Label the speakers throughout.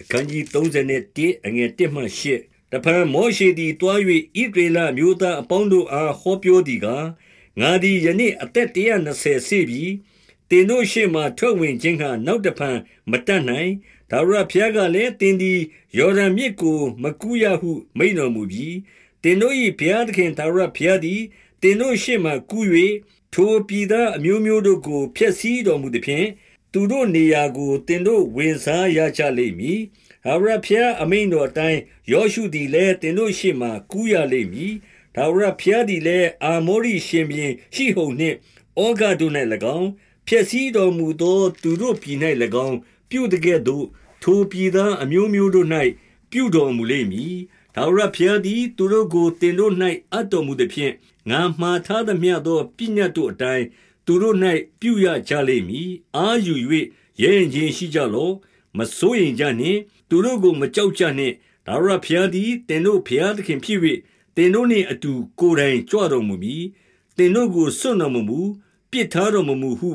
Speaker 1: အခန်းကြီး31အငယ်1မှ8တဖန်မောရှေသည်တွား၍ဣဒေလမျိုးသားအပေါင်းတို့အားဟောပြောသည်ကားငါသည်ယနေ့အသက်120စေပြီတင်တို့ရှေ့မှထွက်ဝင်ခြင်းကနောက်တဖန်မတတ်နိုင်ဒါဝရဖျားကလည်းတင်သည်ယော်ဒန်မြစ်ကို မကူရဟု မိန်တော်မူပြီးတင်တို့၏ဘုရားသခင်ဒါဝရဖျားသည်တင်တို့ရှေ့မှကူ၍ထိုပြည်သားအမျိုးမျိုးတို့ကိုဖျက်ဆီးတော်မူသည်ဖြင့် သူတို့နေရာကိုတင်တို့ဝင်စားရကြလိမ့်မည်။ဟာဝရဖျားအမိန်တော်အတိုင်းယောရှုသည်လည်းတင်တို့ရှေ့မှကူးရလိမ့်မည်။ဒါဝရဖျားသည်လည်းအာမောရိရှင်ဘင်ရှိဟုန်နှင့်ဩဃတို့၌၎င်းဖျက်ဆီးတော်မူသောသူတို့ပြည်၌၎င်းပြုတကဲ့သို့ထိုပြည်သားအမျိုးမျိုးတို့၌ပြုတော်မူလိမ့်မည်။ဒါဝရဖျားသည်သူတို့ကိုတင်တို့၌အပ်တော်မူသည်ဖြင့်ငါမှားထားသမျှသောပညတ်တို့အတိုင်း သူတို့၌ပြုရကြလိမ့်မည်အာယူ၍ရဲရင်ချင်းရှိကြလော့မစိုးရင်ကြနှင့်သူတို့ကိုမကြောက်ကြနှင့်ဒါရဖျားသည်တင်တို့ဖျားသခင်ဖြစ်၍တင်တို့နှင့်အတူကိုယ်တိုင်ကြွတော်မူမည်တင်တို့ကိုစွန့်တော်မမူပြစ်ထားတော်မမူဟု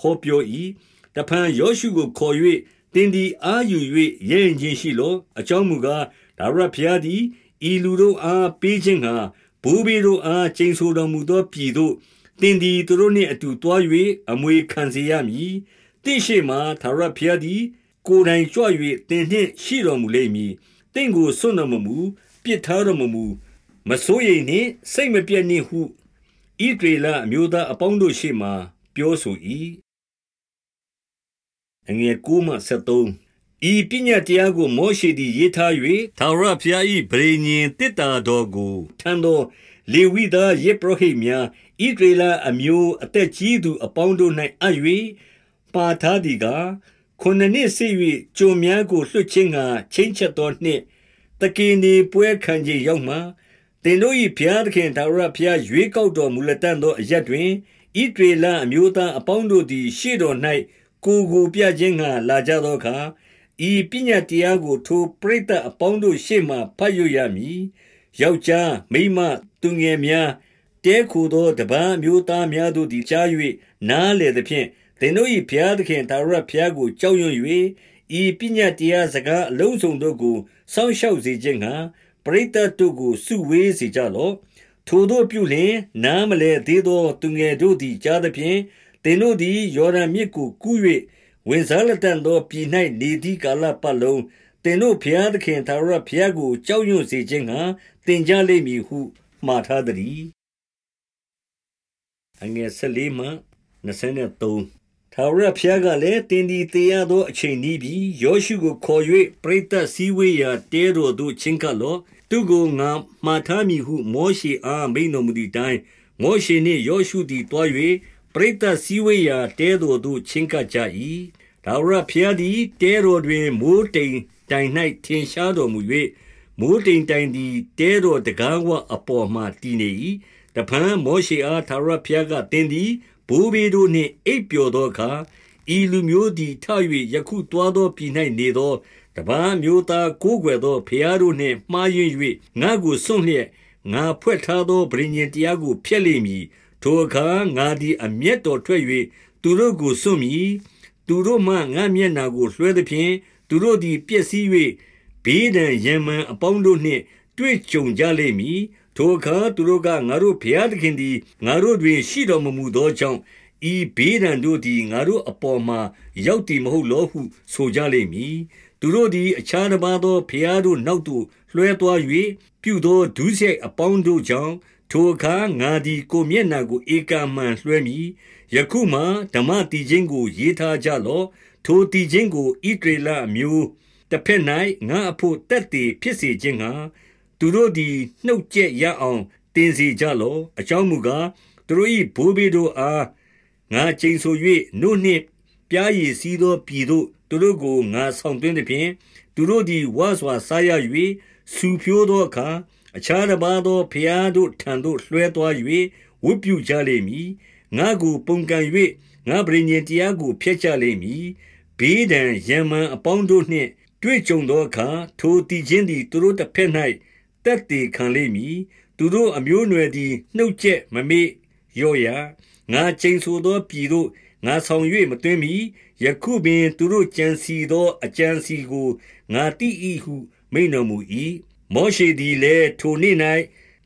Speaker 1: ဟောပြော၏တဖန်ယောရှုကိုခေါ်၍တင်ဒီအာယူ၍ရဲရင်ချင်းရှိလော့အကြောင်းမူကားဒါရဖျားသည်ဤလူတို့အားပေးခြင်းကဘိုးဘေးတို့အားကျိန်ဆိုတော်မူသောပြည်သို့ သင်သည်သူတို့နှင့်အတူသွား၍အမွေခံစေရမည်။သင့်ရှေ့မှာထာဝရဘုရားသည်ကိုယ်တိုင်ကြွ၍သင်နှင့်ရှိတော်မူလိမ့်မည်။သင့်ကိုစွန့်တော်မမူပြစ်ထားတော်မမူမစိုးရိမ်နှင့်စိတ်မပြတ်နှင့်ဟုဣဒေလအမျိုးသားအပေါင်းတို့ရှေ့မှာပြောဆို၏။အငယ်9မှ73ဤပညတ်တရားကိုမောရှေသည်ရေးထား၍ထာဝရဘုရား၏ဗြေညင်တစ်တာတော်ကိုထမ်းသော လေဝိသားယေပရောဟိတ်များဣဒရေလအမျိုးအသက်ကြီးသူအပေါင်းတို့၌အပ်၍ပါထားသည်ကားခုနှစ်နှစ်စီ၍ကြုံများကိုလွှတ်ခြင်းကချင်းချက်သောနှစ်တကင်းဒီပွဲခံခြင်းရောက်မှတင်တို့၏ဘုရားသခင်သာရဘုရားရွေးကောက်တော်မူလက်တန်သောအရက်တွင်ဣဒရေလအမျိုးသားအပေါင်းတို့သည် ရှေ့တော်၌ကိုကိုပြခြင်းကလာကြသောအခါဤပညာတရားကိုထိုပရိသတ်အပေါင်းတို့ရှေ့မှဖတ်ရရမည်ယောက်ျားမိန်းမ သူငယ်များတဲခိုသောတပန်းမျိုးသားများတို့သည်ကြား၍နားလေသဖြင့်သင်တို့၏ဘုရားသခင်သာရဘုရားကိုကြောက်ရွံ့၍ဤပညာတရားစကားအလုံးစုံတို့ကိုစောင့်ရှောက်စေခြင်းကပရိသတ်တို့ကိုစုဝေးစေကြလော့ထိုတို့ပြုလျင်နားမလဲသေးသောသူငယ်တို့သည်ကြားသဖြင့်သင်တို့သည်ယော်ဒန်မြစ်ကိုကူး၍ဝင်စားလက်တန်သောပြည်၌နေသည့်ကာလပတ်လုံးတင်တို့ဘုရားသခင်သာရဘုရားကိုကြောက်ရွံ့စေခြင်းကတင်ကြလိမ့်မည်ဟု မှားထားသည်အငယ်14မှ23ထာဝရဘုရားကလည်းတင်းဒီတရားသောအချိန်ဤပြီယောရှုကိုခေါ်၍ပရိသတ်စည်းဝေးရာတဲတော်သို့ချင်းကပ်လော့သူကိုငါမှားထားမည်ဟုမောရှေအားမိန်တော်မူသည့်တိုင်မောရှေနှင့်ယောရှုသည်တွား၍ပရိသတ်စည်းဝေးရာတဲတော်သို့ချင်းကပ်ကြ၏ဒါဝရဘုရားသည်တဲတော်တွင်မိုးတိမ်တိုင်၌ထင်ရှားတော်မူ၍ မိုးတိမ်တိုင်သည်တဲတော်တကားဝအပေါ်မှတည်နေ၏တဖန်မောရှေအားသာရဘုရားကတင်းသည်ဘိုးဘေးတို့နှင့်အိပ်ပျော်သောအခါဤလူမျိုးသည်ထ၍ယခုတွားသောပြည်၌နေသောတပန်းမျိုးသားကိုးကွယ်သောဖျားတို့နှင့်မှားယွင်း၍ငါကိုစွန့်လျက်ငါဖွဲ့ထားသောဗြိဉ္ဉ်တရားကိုဖျက်လိမ့်မည်ထိုအခါငါသည်အမျက်တော်ထွက်၍သူတို့ကိုစွန့်မည်သူတို့မှငါမျက်နာကိုလွှဲသဖြင့်သူတို့သည်ပျက်စီး၍ ဘေးဒဏ်ရံမှန်အပေါင်းတို့နှင့် တွေ့ကြုံကြလိမ့်မည် ထိုအခါသူတို့ကငါတို့ဘုရားသခင်သည် ငါတို့တွင် ရှိတော်မမူသောကြောင့် ဤဘေးဒဏ်တို့သည် ငါတို့အပေါ်မှာ ရောက်တည်မဟုတ်လောဟု ဆိုကြလိမ့်မည် သူတို့သည် အခြားတစ်ပါးသော ဘုရားတို့နောက်သို့ လွှဲသွား၍ပြုသောဒုစရိုက်အပေါင်းတို့ကြောင့် ထိုအခါ ငါသည် ကိုမျက်နာကို ဧကမှန်လွှဲမည် ယခုမှဓမ္မတီချင်းကို ရေးထားကြလော့ ထိုတီချင်းကိုဣတရေလမျိုး တစ်ဖက်၌ငါအဖို့တက်တည်ဖြစ်စေခြင်းဟာသူတို့သည်နှုတ်ကြက်ရအောင်တင်စီကြလော့အကြောင်းမူကားသူတို့၏ဘိုးဘေးတို့အားငါချိန်ဆို၍နို့နှင့်ပြားရည်စီးသောပြည်သို့သူတို့ကိုငါဆောင်သွင်းသည်ဖြင့်သူတို့သည်ဝါစွာစားရ၍စူဖြိုးသောအခါအခြားတစ်ပါးသောဖျားတို့ထံသို့လွှဲသွား၍ဝတ်ပြုကြလိမ့်မည်ငါကိုပုန်ကန်၍ငါပရိညင်တရားကိုဖျက်ကြလိမ့်မည်ဘေးဒဏ်ရံမှန်အပေါင်းတို့နှင့် တွေ့ကြုံသောအခါထိုတည်ခြင်းသည်သူတို့တစ်ဖက်၌တက်တည်ခံလိမ့်မည်သူတို့အမျိုးအနွယ်သည်နှုတ်ချက်မမေ့ရော့ရငါချိန်ဆိုသောပြည်သို့ငါဆောင်၍မသွင်းမီယခုပင်သူတို့ကြံစီသောအကြံစီကိုငါသိ၏ဟုမိန့်တော်မူ၏။မောရှေသည်လည်းထိုနေ့၌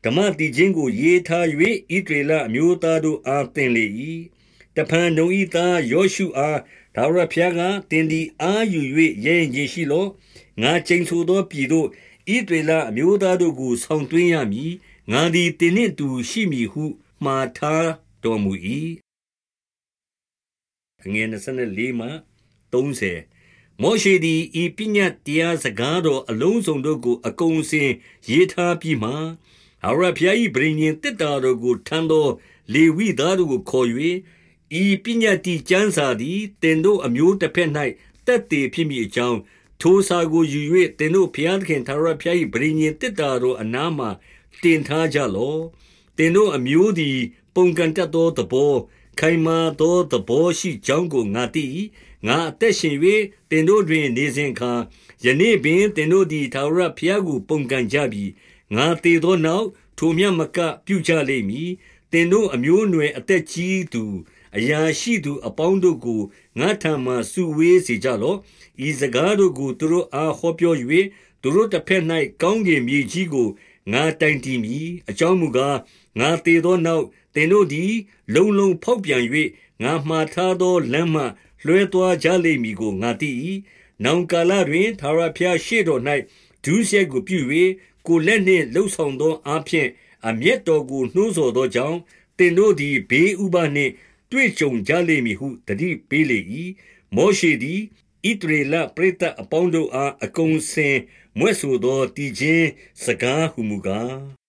Speaker 1: ဓမ္မသီချင်းကိုရေးထား၍ဣသရေလအမျိုးသားတို့အားသင်လေ၏။ တဖန်နုန်၏သားယောရှုအားထာဝရဘုရားက၊သင်သည်အားယူ၍ရဲရင့်ခြင်းရှိလော့။ငါကျိန်ဆိုသောပြည်သို့ဣသရေလအမျိုးသားတို့ကိုဆောင်သွင်းရမည်။ငါသည်သင်နှင့်အတူရှိမည်ဟုမှာထားတော်မူ၏။မောရှေသည်ဤပညတ်တရားစကားတော်အလုံးစုံတို့ကိုအကုန်အစင်ရေးထားပြီးမှ၊ထာဝရဘုရား၏ပဋိညာဉ်သေတ္တာတော်ကိုထမ်းသော လေဝိသားတို့ကိုခေါ်၍၊ ဤပညတ္တိကျမ်းစာသည်သင်တို့အမျိုးတဘက်၌သက်သေဖြစ်မည်အကြောင်း၊ထိုစာကိုယူ၍သင်တို့ဘုရားသခင်ထာဝရဘုရား၏ပဋိညာဉ်သေတ္တာတော်အနားမှာတင်ထားကြလော့။သင်တို့အမျိုးသည် ပုန်ကန်တတ်သောသဘော၊ခိုင်မာသောသဘောရှိကြောင်းကိုငါသိ၏။ငါအသက်ရှင်၍သင်တို့တွင်နေစဉ်အခါ၊ယနေ့ပင်သင်တို့သည်ထာဝရဘုရားကိုပုန်ကန်ကြပြီ။ငါသေသောနောက်၊ထိုမျှမကပြုကြလိမ့်မည်။သင်တို့အမျိုးအနွယ်အသက်ကြီးသူ၊ အရာရှိသူအပေါင်းတို့ကိုငါ့ထံမှာစုဝေးစေကြလော့။ဤစကားတို့ကိုသူတို့အားဟောပြော၍၊သူတို့တဘက်၌ကောင်းကင်မြေကြီးကိုငါတိုင်တည်မည်။အကြောင်းမူကား၊ငါသေသောနောက်၊သင်တို့သည် လုံးလုံးဖောက်ပြန်၍ငါမှာထားသောလမ်းမှလွဲသွားကြလိမ့်မည်ကိုငါသိ၏။နောင်ကာလတွင်ထာဝရဘုရားရှေ့တော်၌ဒုစရိုက်ကိုပြု၍၊ကိုယ်လက်နှင့်လုပ်ဆောင်သောအားဖြင့်အမျက်တော်ကိုနှိုးဆော်သောကြောင့်၊သင်တို့သည်ဘေးဥပဒ်နှင့် တွေ့ကြုံကြလိမ့်မည်ဟုသတိပေးလေ၏။မောရှေသည်ဣသရေလပရိသတ်အပေါင်းတို့အားအကုန်အစင်မြွက်ဆိုသောသီချင်းစကားဟူမူကား